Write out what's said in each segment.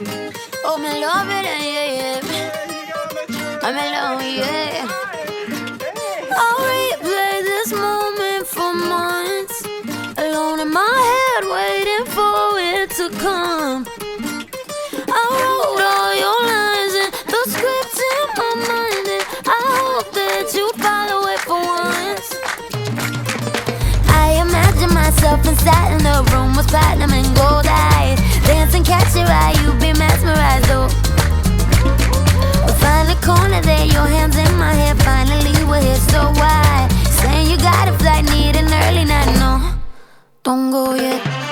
Oh, me love it, yeah, yeah. I'm alone, yeah. I'll replay this moment for months. Alone in my head, waiting for it to come. I wrote all your lines and the script in my mind, and I hope that you follow it for once. I imagine myself inside in the room with platinum and gold eyes, 어떤 거에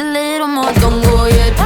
a little more. Don't go yet.